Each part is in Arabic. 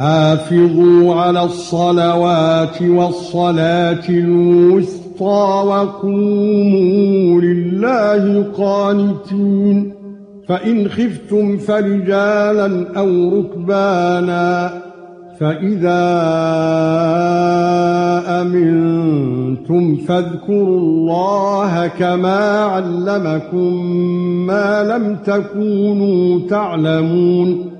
حافظوا على الصلوات والصلاة الوسطى وقوموا لله قانتين. فإن خفتم فرجالا أو ركبانا فإذا أمنتم فاذكروا الله كما علمكم ما لم تكونوا تعلمون.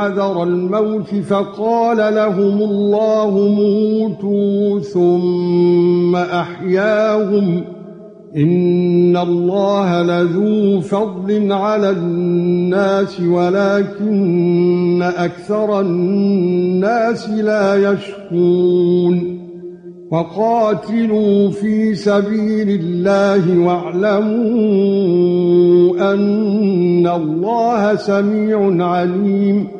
حذر الموت فقال لهم الله موتوا ثم أحياهم إن الله لذو فضل على الناس ولكن أكثر الناس لا يشكون وقاتلوا في سبيل الله واعلموا أن الله سميع عليم